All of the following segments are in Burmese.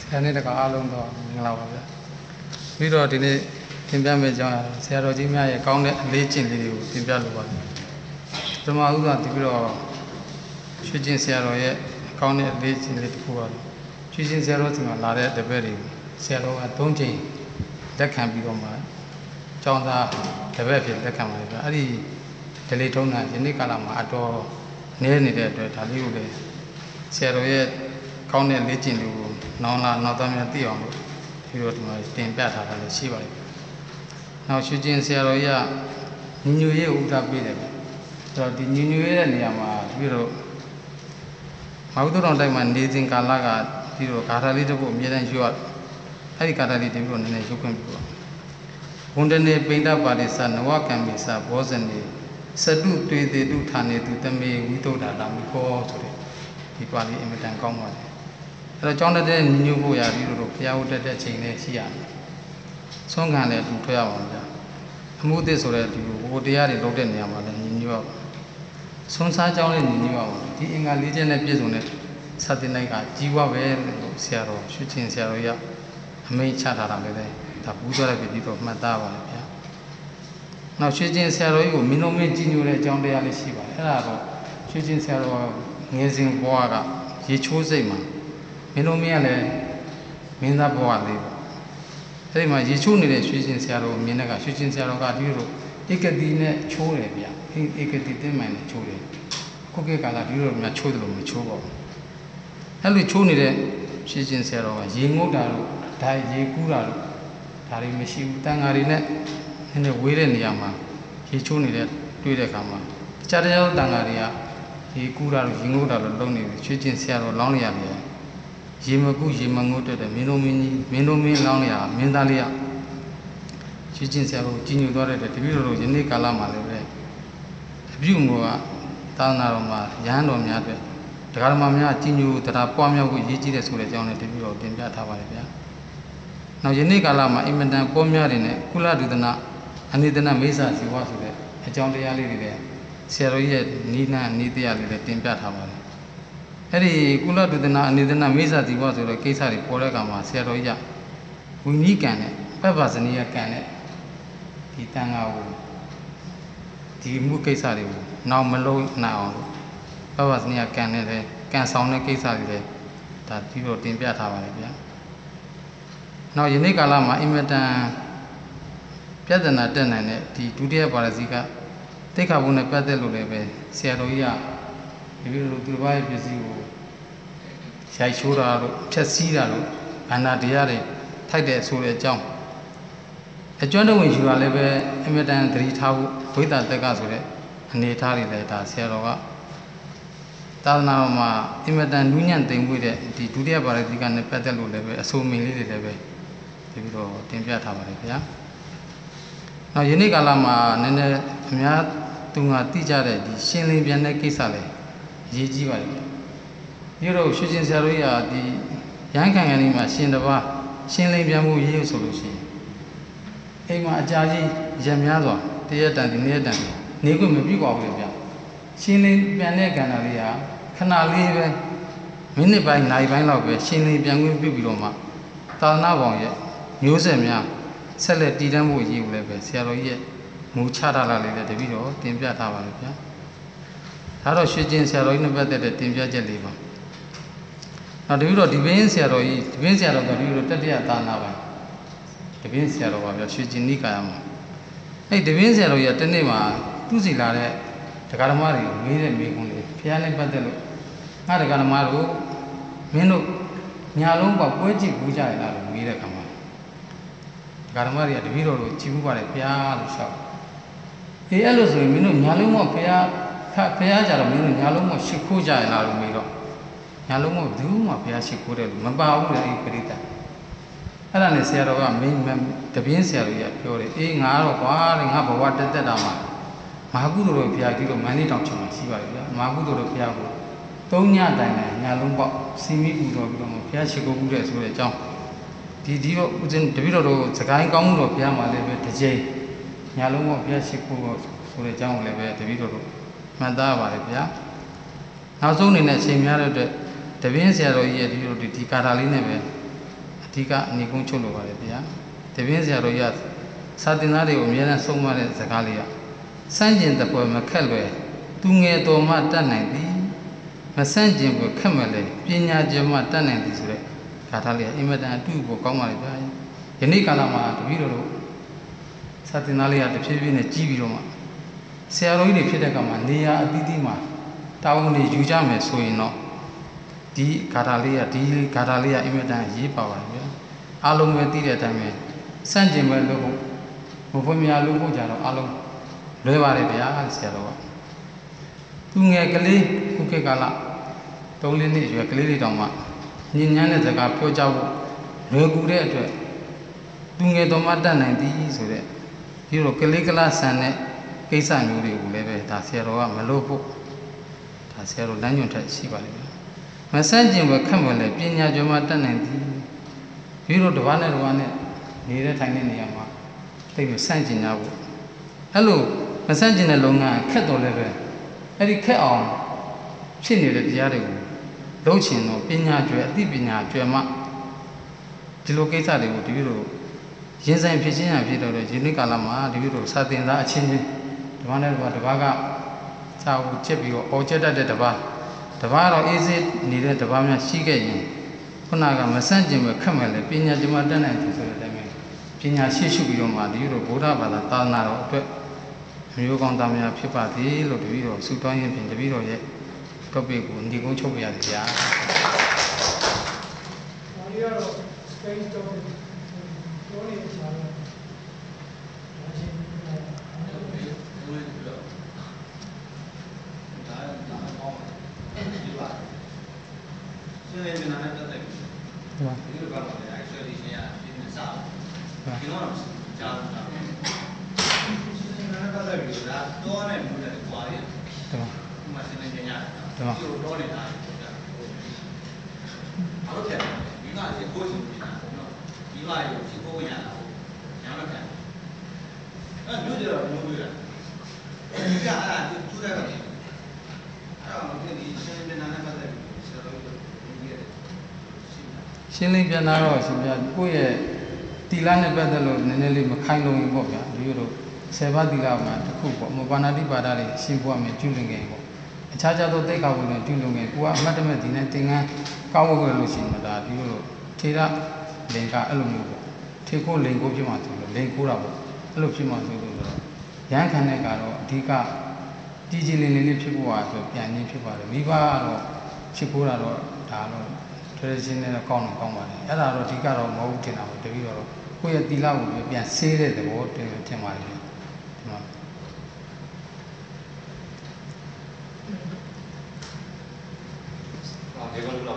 ဆရာနေ့တကအားလုံးတော့မင်္ဂလာပါဗျာပြီးတော့ဒီနေ့သင်ပြမယ့်အကြောင်းအရာဆရာတော်ကြီးများရဲ့ကောင်းတဲ့အလေးကျင့်လေးတွေကိုသင်ပြလိုပါတယ်ပထမဦးဆုံးဒီပြီးတော့ရွှေကျင်ဆရာတော်ရဲ့ကောင်းတဲ့အလေးကျင့်လေးတစ်ခုပါရွှေကျင်ဆရာတော်စီမှာလာတဲ့တပည့်တွေဆရာတော်က၃ချိန်လက်ခံပြီးတော့မှကျောင်းသားတပည့်ဖြစ်လက်ခံပါတယ်ဗျာအဲ့ဒီဒလေးထုံးတာယနေ့ကာလမှာအတော်နည်းနေတဲ့အတွက်ဒါလေးကိုလည်း ဆရာတော်ရဲ့ကောင်းတဲ့လေ့ကျင့်လေးကိုနောင်လာနောက်သားများသိအောင်လို့ဒီလိုဒီမှာတင်ပြထားတာလည်းရှိပါတယ်။နောက်ရွှေကျင်ဆရာတော်ကြီးကညီညွတ်ရေးဥဒ္ဒပေးတယ်ဗျ။ဆိုတော့ဒီညီညွတ်ရေးတဲ့နေရာမှာပြီးတော့မဟုတ်တော့တိုင်းမှာနေစဉ်ကာလကပြီးတော့ဂါထာလေးတစ်ခုအမြဲတမ်းရွတ်အဲ့ဒီဂါထာလေးတင်ပြီးတော့နည်းနည်းရုပ်ခွင့်ပြုပါဝန္ဒနေပိဋကပါရိသနဝကံမိသဘောဇနေစတုတွေ့တေတုဌာနေတုတမေဝိသုဒ္ဓလာမိခောဆိုတဲ့ ဒီပါဠိအင်မတန်ကောင်းပါတယ်အဲ့တော့ကျောင်းတက်တဲ့ညီညွတ်ဖို့ရာပြီးတော့ဘုရားဝတ်တက်တဲ့ချိန်လေးရှိရတယ်ဆုံးခံလည်းအတူထွက်ရအောင်ဗျာအမှုသစ်ဆိုတဲ့ဒီဘုတရားတွေလုပ်တဲ့နေရာမှာလည်းညီညွတ်ရအောင်ဆုံးစားကြောင်းနဲ့ညီညွတ်ရအောင်ဒီအင်္ဂါလေးချက်နဲ့ပြည့်စုံတဲ့စတင်လိုက်ကကြီးဝပဲလို့ဆရာတော်ရွှေချင်းဆရာတော်ရအမိန့်ချထားတာလည်းပဲဒါဘူးသွားတဲ့ပြည်တော့မှတ်သားပါလေဗျာနောက်ရွှေချင်းဆရာတော်ကြီးကိုမင်းတို့မင်းကြီးညိုတဲ့အကြောင်းတရားလေးရှိပါတယ်အဲ့ဒါတော့ရွှေချင်းဆရာတော် ငယ်စဉ်ဘဝကရေချိုးစိတ်မှာမင်းတို့မင်းကလည်းမင်းသားဘဝလေးပေါ့အဲ့ဒီမှာရေချိုးနေတဲ့ရွှေချင်းဆရာတော်ကိုမြင်တဲ့ကရွှေချင်းဆရာတော်ကဒီလိုဧကတိနဲ့ချိုးတယ်ဗျာဧကတိတင်းမှန်နဲ့ချိုးတယ်ခုခေတ်ကာလဒီလိုများချိုးတယ်လို့မချိုးပါဘူးအဲ့လိုချိုးနေတဲ့ရွှေချင်းဆရာတော်ကရေငုတ်တာလို့ဒါရေကူးတာလို့ဒါတွေမရှိဘူးတန်ဃာတွေနဲ့နည်းနည်းဝေးတဲ့နေရာမှာရေချိုးနေတဲ့တွေ့တဲ့အခါမှာတခြားတခြားတန်ဃာတွေက ရေကူးတာလို့ရေငုတ်တာလို့လုပ်နေပြီရွှေချင်းဆရာတော်လောင်းနေရတယ်ရေမကူရေမငုတ်တဲ့မင်းတို့မင်းကြီးမင်းတို့မင်းလောင်းနေရမင်းသားလေးကရွှေချင်းဆရာတော်ကြီးညိုသွားတဲ့တပည့်တော်တို့ယနေ့ကာလမှာလည်းပဲအပြုံကသာသနာတော်မှာရဟန်းတော်များအတွက်တရားဓမ္မများကြီးညိုတရားပွားများဖို့ရည်ကြီးတဲ့ဆိုတဲ့အကြောင်းနဲ့တပည့်တော်တင်ပြထားပါတယ်ဗျာ။နောက်ယနေ့ကာလမှာအင်မတန်ပေါများတွေနဲ့ကုလဒုဒနာအနိဒနာမေဆာဇီဝဆိုတဲ့အကြောင်းတရားလေးတွေလည်း ဆရာတော်ကြီးရဲ့နိနာနိတရားလေးလည်းတင်ပြထားပါတယ်။အဲ့ဒီကုလဒုဒနာအနိဒနာမေဆာဇီဝဆိုတဲ့ကိစ္စတွေပေါ်တဲ့အခါမှာဆရာတော်ကြီးကဝိနည်းကံနဲ့ပပ္ပဇနီယကံနဲ့ဒီတန်ခါကိုဒီမှုကိစ္စတွေကိုနောက်မလုံးနိုင်အောင်လို့ပပ္ပဇနီယကံနဲ့လည်းကံဆောင်တဲ့ကိစ္စတွေလည်းဒါပြီးတော့တင်ပြထားပါတယ်ဗျာ။နောက်ယနေ့ကာလမှာအင်မတန်ပြဿနာတက်နိုင်တဲ့ဒီဒုတိယပါရစီက တိတ်ခါဘုံနဲ့ပတ်သက်လို့လည်းပဲဆရာတော်ကြီးကဒီလိုလိုသူတစ်ပါးရဲ့ပစ္စည်းကိုရိုက်ချိုးတာလို့ဖြက်စီးတာလို့ဘာနာတရားတွေထိုက်တဲ့ဆိုတဲ့အကြောင်းအကျွမ်းတဝင်ယူတာလည်းပဲအမြဲတမ်းသတိထားဖို့ဝိသတက်ကဆိုတဲ့အနေအထားတွေလည်းဒါဆရာတော်ကသာသနာ့မှာအမြဲတမ်းနူးညံ့သိမ်မွေ့တဲ့ဒီဒုတိယပါရဇိကနဲ့ပတ်သက်လို့လည်းပဲအဆိုမင်းလေးတွေလည်းပဲဒီပြီးတော့တင်ပြထားပါတယ်ခင်ဗျာ။နောက်ယနေ့ကာလမှာနည်းနည်းအများ သူငါသိကြတဲ့ဒီရှင်းလင်းပြန်တဲ့ကိစ္စလည်းအရေးကြီးပါတယ်ခင်ဗျာ။ဒီတော့ရွှေချင်းဆရာတို့ကြီးကဒီရဟန်းခံကန်လေးမှာရှင်တစ်ပါးရှင်းလင်းပြန်မှုရေးဆိုလို့ရှိရင်အိမ်မှာအကြာကြီးရံများစွာတရက်တန်ဒီနေ့တန်နေခွင့်မပြုပါဘူးလေဗျရှင်းလင်းပြန်တဲ့ကဏ္ဍလေးဟာခဏလေးပဲမိနစ်ပိုင်းနာရီပိုင်းလောက်ပဲရှင်းလင်းပြန်ခွင့်ပြုပြီးတော့မှသာသနာပေါင်းရဲ့မျိုးဆက်များဆက်လက်တည်တံ့ဖို့ရည်ကိုလည်းပဲဆရာတော်ကြီးရဲ့ မူချထားလာလေးလည်းတပည့်တော်တင်ပြထားပါလေဗျာဒါတော့ရွှေကျင်ဆရာတော်ကြီးနဲ့ပတ်သက်တဲ့တင်ပြချက်လေးပါနောက်တပည့်တော်ဒီဘင်းဆရာတော်ကြီးဒီဘင်းဆရာတော်ကတပည့်တော်တတိယသာနာပါတပင်းဆရာတော်ပါဗျာရွှေကျင်နိကာယမှာအဲ့ဒီတပင်းဆရာတော်ကြီးကတနေ့မှာသူ့စီလာတဲ့တရားဓမ္မတွေမေးတဲ့မေးခွန်းလေးဖះနဲ့ပတ်သက်လို့ငါတရားဓမ္မတို့မင်းတို့ညာလုံးပေါ့ပွဲကြည့်ဘူးကြရလားလို့မေးတဲ့ခါမှာတရားဓမ္မတွေကတပည့်တော်တို့ကြည့်ဘူးပါတယ်ဖះလို့ရှောက် အေးအဲ့လိုဆိုရင်မင်းတို့ညာလုံးပေါ့ဖះဖះကြတော့မင်းတို့ညာလုံးပေါ့ရှ िख ိုးကြရလားလို့မေးတော့ညာလုံးပေါ့ဘူးမှဖះရှ िख ိုးတယ်လို့မပါဘူးလေအဲ့ဒီပရိသတ်အဲ့ဒါနဲ့ဆရာတော်ကမင်းတပင်းဆရာတော်ကြီးကပြောတယ်အေးငါတော့ကွာတဲ့ငါဘဝတက်တက်တာမှာမဟာကုသိုလ်တော်ဘုရားကြီးတော့မန္တလေးတောင်ချင်မှာရှိပါတယ်ဗျာမဟာကုသိုလ်တော်ဘုရားကိုသုံးညတိုင်တိုင်ညာလုံးပေါက်စီမီပူတော်ပြီးတော့ဘုရားရှိခိုးမှုတဲ့ဆိုတဲ့အကြောင်းဒီဒီတော့ဦးဇင်းတပည့်တော်တို့စကိုင်းကောင်းမှုတော်ဘုရားမှာလည်းပဲတစ်ကြိမ် ညာလုံးပေါက်ဘုရားရှိခိုးတော်ဆိုတဲ့အကြောင်းကိုလည်းပဲတပည့်တော်တို့မှတ်သားပါတယ်ဗျာနောက်ဆုံးအနေနဲ့အချိန်များတဲ့အတွက်တပင်းဆရာတော်ကြီးရဲ့ဒီလိုဒီကာတာလေးနဲ့ပဲအဓိကအနိကုံးချုပ်လို့ပါတယ်ဗျာတပင်းဆရာတော်ကြီးကစာတင်သားတွေကိုအများနဲ့ဆုံးမတဲ့စကားလေးကစန့်ကျင်တပွဲမခက်လွယ်သူငယ်တော်မှတတ်နိုင်သည်မဆန့်ကျင်ပွဲခက်မဲ့လေပညာကျမှတတ်နိုင်သည်ဆိုတဲ့ဂါထာလေးကအင်မတန်အတူကိုကောင်းပါလေဗျာယနေ့ကာလမှာတပည့်တော်တို့ စာတင်သားလေးကတဖြည်းဖြည်းနဲ့ကြီးပြီးတော့မှဆရာတော်ကြီးတွေဖြစ်တဲ့ကမှာနေရာအသီးသီးမှာတာဝန်တွေယူကြမယ်ဆိုရင်တော့ဒီဂါထာလေးကဒီဂါထာလေးကအင်မတန်ရေးပါပါတယ်ဗျာအားလုံးပဲသိတဲ့အတိုင်းပဲစန့်ကျင်ပဲလို့ဘုဖွင့်များလို့ဖို့ကြတော့အားလုံးလွဲပါတယ်ဗျာဆရာတော်ကသူငယ်ကလေးခုခေတ်ကာလ၃လနှစ်အရွယ်ကလေးလေးတောင်မှညဉ့်ညမ်းတဲ့စကားပြောကြဖို့လွယ်ကူတဲ့အတွက်သူငယ်တော်မှတတ်နိုင်သည်ဆိုတဲ့ ပြီးတော့ကလေးကလားဆန်တဲ့ကိစ္စမျိုးတွေကိုလည်းပဲဒါဆရာတော်ကမလုပ်ဖို့ဒါဆရာတော်လမ်းညွှန်ထက်ရှိပါလိမ့်မယ်မဆန့်ကျင်ဘဲခက်မလဲပညာကျော်မှတတ်နိုင်သည်ပြီးတော့တစ်ပါးနဲ့တစ်ပါးနဲ့နေတဲ့ထိုင်တဲ့နေရာမှာတိတ်မဆန့်ကျင်ကြဘူးအဲ့လိုမဆန့်ကျင်တဲ့လုပ်ငန်းခက်တော်လည်းပဲအဲ့ဒီခက်အောင်ဖြစ်နေတဲ့တရားတွေကိုလုံးချင်တော့ပညာကျွယ်အသိပညာကျွယ်မှဒီလိုကိစ္စတွေကိုတပည့်တော် ရင်ဆိုင်ဖြစ်ချင်းရဖြစ်တော့ဒီနေ့ကာလမှာတပည့်တော်စာသင်သားအချင်းချင်းဒီမှာနဲ့ဒီမှာတစ်ပါးကစာအုပ်ချက်ပြီးတော့အော်ချက်တတ်တဲ့တစ်ပါးတစ်ပါးတော့အေးစေးနေတဲ့တစ်ပါးများရှိခဲ့ရင်ခုနကမဆန့်ကျင်ပဲခက်မဲ့လေပညာကျမတတ်နိုင်တယ်ဆိုတဲ့အတိုင်းပညာရှိရှုပြီးတော့မှတပည့်တော်ဗုဒ္ဓဘာသာသာသနာတော်အတွက်မျိုးကောင်းသားများဖြစ်ပါသည်လို့တပည့်တော်ဆုတောင်းရင်ဖြင့်တပည့်တော်ရဲ့ topic ကိုညီကုန်းချုပ်ပြရတယ်ဗျာဒါလေးကတော့ space topic ပြောနေချာတော့ဒါချင်းအဲ့ဒါရှင်းလင်းနေတာနဲ့တက်တယ်ဟုတ်ပါဒီလိုကတော့ actually ရှင်းရရှင်းနေစားဟု တ်ဒီတော့ကြားတာရှင်းနေတာနဲ့တက်တယ်ပြီးတော့တော့နဲ့မှုတဲ့ကွာရဟုတ်ပါဒီမှာရှင်းနေကြရတယ်ဟုတ်ပါဒီလိုတော့နေတာဟုတ်တယ်အဲ့လိုဖြစ်ဒီကရေကိုရှင်နေတာနော်ဒီကရေရှိဖို့ရတာညာမခံအဲ့မျိုးကြတော့မျိုးတွေ့တာဒီကအဲ့ဒါသူ့တဲ့ကနေအဲ့တော့ဒီရှင်းနေတာနဲ့တက်တယ်ပြီးဆရာတော်ကြီးတို့ဒီရဲ့ရှင်းတာရှင်းလင်းပြန်လာတော့ရှင်ပြကိုယ့်ရဲ့တီလာနဲ့ပတ်သက်လို့နည်းနည်းလေးမခိုင်လုံဘူးပေါ့ဗျာဒီလိုတော့ဆယ်ပါးတီလာမှာတစ်ခုပေါ့မဘာနာတိပါဒလေးရှင်းပွားမယ်ကျุလင်ငယ်ပေါ့အခြားခြားသောတိတ်ကောက်ဝင်ကျุလင်ငယ်ကိုကအမတ်တမဲ့ဒီနဲ့သင်္ကန်းကောက်ဝတ်လို့ရှိရင်ဒါဒီလိုထေရ လင်ကအဲ့လိုမျိုးပေါ့ထေခိုးလင်ကိုဖြစ်မှဆိုလို့လင်ကိုတာပေါ့အဲ့လိုဖြစ်မှဆိုလို့ဆိုတော့ရဟန်းခံတဲ့ကတော့အဓိကကြည်ကြည်လင်လင်လေးဖြစ်ဖို့ဟာဆိုပြန်ရင်းဖြစ်ပါတယ်မိဘကတော့ဖြစ်ဖို့တာတော့ဒါတော့ traditional နဲ့ကောင်းတော့ကောင်းပါတယ်အဲ့ဒါတော့အဓိကတော့မဟုတ်ဘူးထင်တာပေါ့တပည့်တော်တော့ကိုယ့်ရဲ့တီလာကိုပြန်ဆေးတဲ့သဘောတင်ထင်ပါတယ်ဒီမှာ ။ဒီကုန်းလော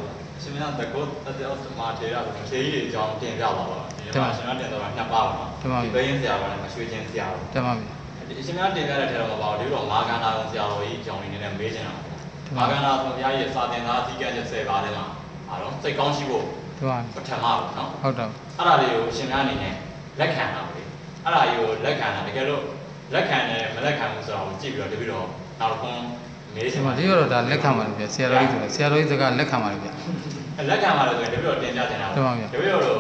က်။ရှင်မင်းတကုတ်အတဲ့အောက်မှာထေရဆိုထေးကြီးအကြောင်းတင်ပြပါတော့။ဒီမှာရှင်မတင်တော့နှစ်ပါးပါ။ဒီဘင်းဆရာကလည်းမရွှေချင်းဆရာတော့တက်ပါပြီဒီရှင်မတင်ပြတဲ့ထဲတော့မပါဘူး။ဒီတော့မာကန္နာကောင်ဆရာတော်ကြီးအကြောင်းလေးနည်းနည်းမေးချင်တာ။မာကန္နာဆိုဘုရားရဲ့စာသင်သားအစည်းကမ်းချက်10ပါးထဲမှာအားလုံးစိတ်ကောင်းရှိဖို့တက်ပါပြီပထမပေါ့နော်ဟုတ်တော့။အဲ့ဒါလေးကိုရှင်မအနေနဲ့လက်ခံတာလေ။အဲ့ဒါကြီးကိုလက်ခံတာတကယ်လို့လက်ခံတယ်မလက်ခံဘူးဆိုတော့ကြည့်ပြီးတော့တပည့်တော်နောက်ခွန်းမေးချဒီင်မှာပါဒီကတော့ဒါလက်ခံပါတယ်ဗျဆရာတော်ကြီးဆိုတော့ဆရာတော်ကြီးစကားလက်ခံပါတယ်ဗျ လက်ခံပါလို့ဆိုရင်တပည့်တော်တင်ပြတင်တာဟုတ်ပါဗျာတပည့်တော်တို့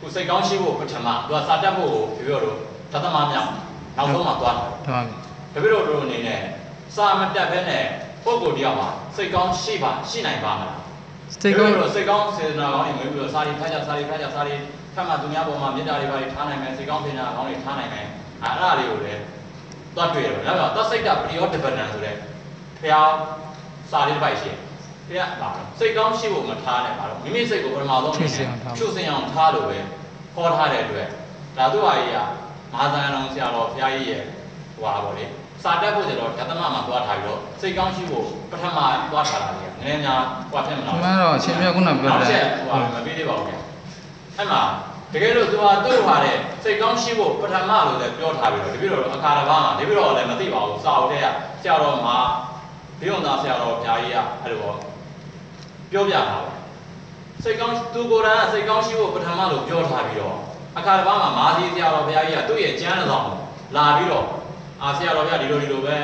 ကိုစိတ်ကောင်းရှိဖို့ပထမသူကစာတတ်ဖို့ကိုတပည့်တော်တို့သတ္တမမြောက်နောက်ဆုံးမှသွားတယ်တက်ပါပြီတပည့်တော်တို့အနေနဲ့စာမတတ်ဘဲနဲ့ပုံကိုယ်တယောက်မှာစိတ်ကောင်းရှိပါရှိနိုင်ပါမလားစတိတ်ကောတပည့်တော်စိတ်ကောင်းစေတနာကောင်းတွေမွေးပြီးတော့စာရီဖတ်ကြစာရီဖတ်ကြစာရီဖတ်မှသူများပေါ်မှာမေတ္တာတွေပါတွေထားနိုင်မယ်စိတ်ကောင်းစေတနာကောင်းတွေထားနိုင်မယ်အဲ့အဲ့ဒါလေးကိုလည်းသွားတွေ့တယ်နောက်တော့သစိတ်တပရိယောတပဒံဆိုတဲ့ဖျားစာလေးတစ်ပိုက်ရှိတယ် ဖျားပါတော့စိတ်ကောင်းရှိဖို့မထားနဲ့ပါတော့မိမိစိတ်ကိုပထမဆုံးအနေနဲ့ချွတ်စင်အောင်ထားလို့ပဲခေါ်ထားတဲ့အတွက်ဒါသူ့ဟာကြီးကမဟာသံတော်ဆရာတော်ဘုရားကြီးရဲ့ဟိုပါပေါ့လေစာတက်ဖို့ကျတော့ဓသမမှာသွားထားပြီးတော့စိတ်ကောင်းရှိဖို့ပထမသွားထားတာလေနည်းနည်းများဟွာဖြစ်မဒီလားမှာတော့အရှင်မြတ်ခုနပြောနောက်တချက်ယ်ဟိုဟာမပေးသေးပါဘူးခင်အဲ့မှာတကယ်လို့သူဟာသူ့ဟာတဲ့စိတ်ကောင်းရှိဖို့ပထမလို့လည်းပြောထားပြီးတော့တပည့်တော်အခါတစ်ပါးမှာတပည့်တော်လည်းမသိပါဘူးစာအုပ်ထဲကဆရာတော်မှာဘိယုံသားဆရာတော်ဘုရားကြီးကအဲ့လို ပြောပြတာပါစိတ်ကောင်းသူကိုယ်တိုင်ကစိတ်ကောင်းရှိဖို့ပထမလို့ပြောထားပြီးတော့အခါတစ်ပါးမှာမာသီဆရာတော်ဘုရားကြီးကသူ့ရဲ့ကျမ်းတော်လာပြီးတော့အာဆရာတော်ဘုရားဒီလိုဒီလိုပဲ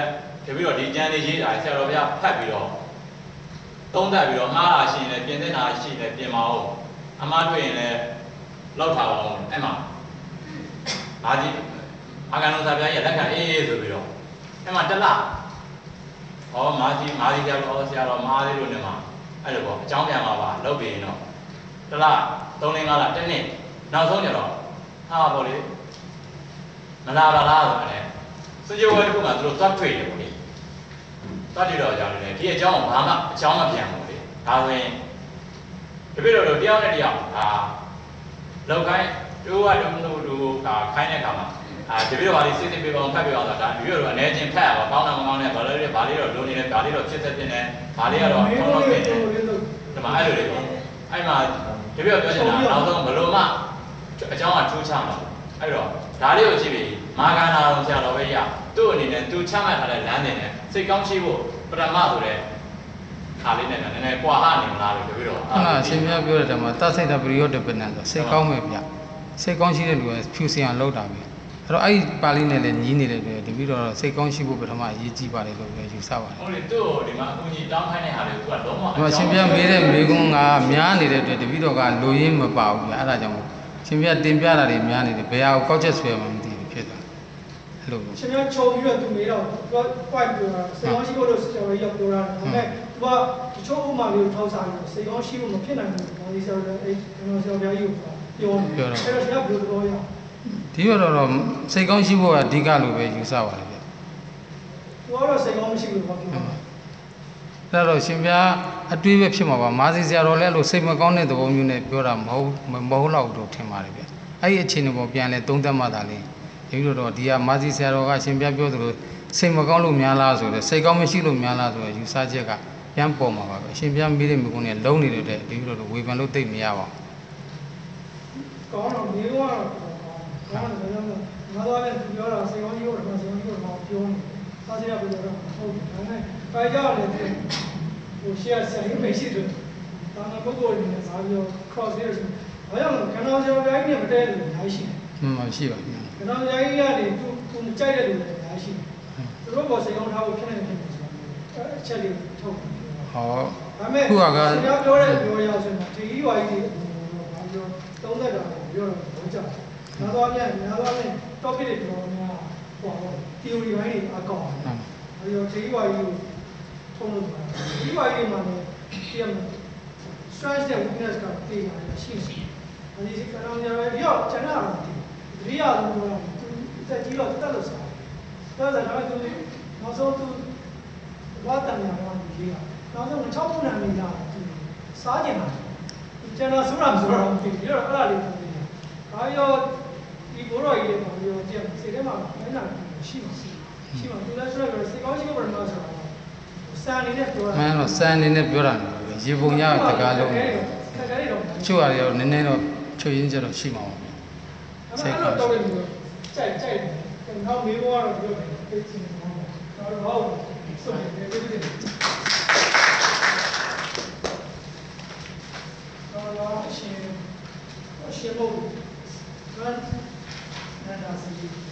တပည့်တော်ဒီကျမ်းလေးရေးတာဆရာတော်ဘုရားဖတ်ပြီးတော့သုံးသပ်ပြီးတော့မှားတာရှိရင်လည်းပြင်သင့်တာရှိရင်လည်းပြင်ပါဦးအမှားတွေ့ရင်လည်းလောက်ထားပါဦးအဲ့မှာဘာကြီးအာကန်လုံးစာပြားကြီးလက်ခံအေးအေးဆိုပြီးတော့အဲ့မှာတစ်လဟောမာကြီးမာကြီးကြောက်တော့ဆရာတော်မာလေးတို့နေမှာ အဲ့လိုပေါ့အကြောင်းပြန်มาပါလုပ်ပြီးရင်တော့တစ်လ3လ5လတစ်နှစ်နောက်ဆုံးကြတော့ဟာပေါ့လေမလာပါလားဆိုတယ်စကြဝဠာတစ်ခုမှသူတို့သွားတွေ့တယ်ပေါ့လေတတ်တည်တော့ကြောင့်လည်းဒီအကြောင်းကိုဘာမှအကြောင်းမပြန်ဘူးလေဒါဆိုရင်တပည့်တော်တို့တယောက်နဲ့တယောက်ဒါလောက်ခိုင်းတို့ကတို့တို့တို့ဒါခိုင်းတဲ့အခါမှာ အာတပည့်တော်ကလေးစစ်စစ်ပြေအောင်ဖတ်ပြအောင်ဆိုတာဒါတပည့်တော်အနေချင်းဖတ်ရပါကောင်းတာမကောင်းတဲ့ဘာလို့လဲဘာလေးတော့လိုနေတယ်ဘာလေးတော့ဖြစ်သက်တင်တယ်ဘာလေးကတော့ကောင်းတော့ပြင်တယ်ဒီမှာအဲ့လိုတွေပေါ့အဲ့မှာတပည့်တော်ပြောချင်တာနောက်ဆုံးဘလို့မှအကြောင်းကထူးခြားမှာအဲ့တော့ဒါလေးကိုကြည့်ပြီးမာဂန္နာတော်ဆရာတော်ပဲရသူ့အနေနဲ့သူချမှတ်ထားတဲ့လမ်းတင်နဲ့စိတ်ကောင်းရှိဖို့ပရမဆိုတဲ့ခါလေးနဲ့နည်းနည်းကွာဟနေမလားလို့တပည့်တော်ဟုတ်လားအရှင်မြတ်ပြောတဲ့တည်းမှာတသိတာပရိယောဒပနံဆိုစိတ်ကောင်းမယ်ဗျစိတ်ကောင်းရှိတဲ့လူကဖြူစင်အောင်လုပ်တာပဲ အဲ့တော့အဲ့ဒီပါဠိနဲ့လည်းညီးနေတဲ့တွေတပည့်တော်စိတ်ကောင်းရှိဖို့ပထမအရေးကြီးပါတယ်လို့ပဲယူဆပါတယ်ဟုတ်လေသူ့ကိုဒီမှာအကူကြီးတောင်းခိုင်းတဲ့ဟာတွေသူကလုံးဝဒီမှာရှင်ပြမေးတဲ့မေးခွန်းကများနေတဲ့အတွက်တပည့်တော်ကလိုရင်းမပါဘူးဗျအဲ့ဒါကြောင့်မို့ရှင်ပြတင်ပြတာတွေများနေတယ်ဘယ်ဟာကိုကောက်ချက်ဆွဲမှမသိဘူးဖြစ်သွားအဲ့လိုမျိုးရှင်များချုံပြီးတော့သူမေးတော့သူက point ပြောတာစေကောင်းရှိဖို့လို့ဆရာကြီးကပြောတာဒါပေမဲ့သူကတချို့ဥမာလေးကိုထောက်စားပြီးစေကောင်းရှိဖို့မဖြစ်နိုင်ဘူးဘာလို့ဆရာကြီးအဲ့ကျွန်တော်ဆရာကြီးကိုပြောနေအဲ့တော့ဆရာဘယ်လိုပြောရ ဒီတော့တော့စိတ်ကောင်းရှိဖို့ကအဓိကလို့ပဲယူဆပါတယ်ဗျသူကတော့စေကောင်းမရှိဘူးဘာပြောအဲ့တော့ရှင်ပြအတွေးပဲဖြစ်မှာပါမာစီဆရာတော်လည်းအဲ့လိုစိတ်မကောင်းတဲ့သဘောမျိုးနဲ့ပြောတာမဟုတ်မဟုတ်တော့လို့ထင်ပါတယ်ဗျအဲ့ဒီအခြေအနေပေါ်ပြန်လဲသုံးသပ်မှသာလေဒီလိုတော့ဒီကမာစီဆရာတော်ကရှင်ပြပြောသလိုစိတ်မကောင်းလို့များလားဆိုတော့စိတ်ကောင်းမရှိလို့များလားဆိုတော့ယူဆချက်ကပြန်ပေါ်မှာပါပဲရှင်ပြမေးတဲ့မိကုန်းနဲ့လုံးနေတဲ့တဲ့ဒီလိုတော့ဝေဖန်လို့သိမရပါဘူးကောင်းတော့မေးတော့ ကောင်းတယ်ကောင်းတယ်ငါတော့လည်းသူပြောတာစေကောင်းကြီးကိုတော့စေကောင်းကြီးကိုတော့ပြောနေစားစရာပြောတော့ဟုတ်တယ်ဒါပေမဲ့ဖိုင်ကြောက်လည်းဟိုရှေ့ဆက်ရေးမရှိတယ်ဒါမှပုဂ္ဂိုလ်တွေနဲ့ဇာပြော cross ရဆိုဘာကြောင့်လဲခန္ဓာဆရာပြိုင်းနဲ့မတည့်လို့ညာရှိတယ်မှန်ပါရှိပါဗျာခဏကြာကြီးကနေသူသူမကြိုက်တဲ့လူတွေများရှိတယ်သူတို့ပေါ်စိတ်ကောင်းထားဖို့ဖြစ်နေတယ်ဆိုတော့အချက်လေးထုတ်တယ်ဟောဒါပေမဲ့ခုကကဆရာပြောတဲ့ပြောရဆိုရင်ဒီဝိုင်းကြီးဘာပြောသုံးသက်တာကိုပြောတော့ဘောကြ နားတော့ပြန်နားတော့ပြန် topic တွေပြောများဟော theory ဘိုင်းတွေအကောင်းတယ်အဲဒီတော့ဒီဝိုင်းကြီးကိုထုံးလို့ဒီဝိုင်းကြီးမှာလည်းပြရမယ် stress နဲ့ weakness ကတည်ပါတယ်ရှိရှိအဲဒီကံတော်များပဲပြီးတော့ကျန်တာတော့တတိယလုံးတော့သူတက်ကြီးတော့တက်လို့စားတယ်တက်တယ်ဒါပေမဲ့သူနောက်ဆုံးသူဘာတန်ညာတော့ဒီကနောက်ဆုံး6ပုံနာနေကြသူစားကျင်တာကျန်တာဆိုတာမဆိုတော့ဒီတော့အဲ့ဒါလေးပုံနေတယ်ဘာရော ဒီဘိုးတော်ကြီးတွေဘာရောကြည့်စိတ်ထဲမှာမနာရှိမှာရှိမှာသူလည်းဆိုတော့စိတ်ကောင်းရှိဖို့ပထမဆိုတော့စံအနေနဲ့ပြောတာမှန်တော့စံအနေနဲ့ပြောတာလေရေပုံရတကားလုံးခက်ခဲတော့ချို့အရာရောနည်းနည်းတော့ချွေရင်းကြတော့ရှိမှာပါဗျာအဲ့တော့တော့လည်းကြိုက်ကြိုက်တယ်။နောက်မေးဖို့ကတော့ပြောတယ်။သိချင်တယ်။တော့ဘာလို့ဆိုရင်ဒီလိုဒီတော့တော့အရှင်အရှင်ဘုရား နာနာစီ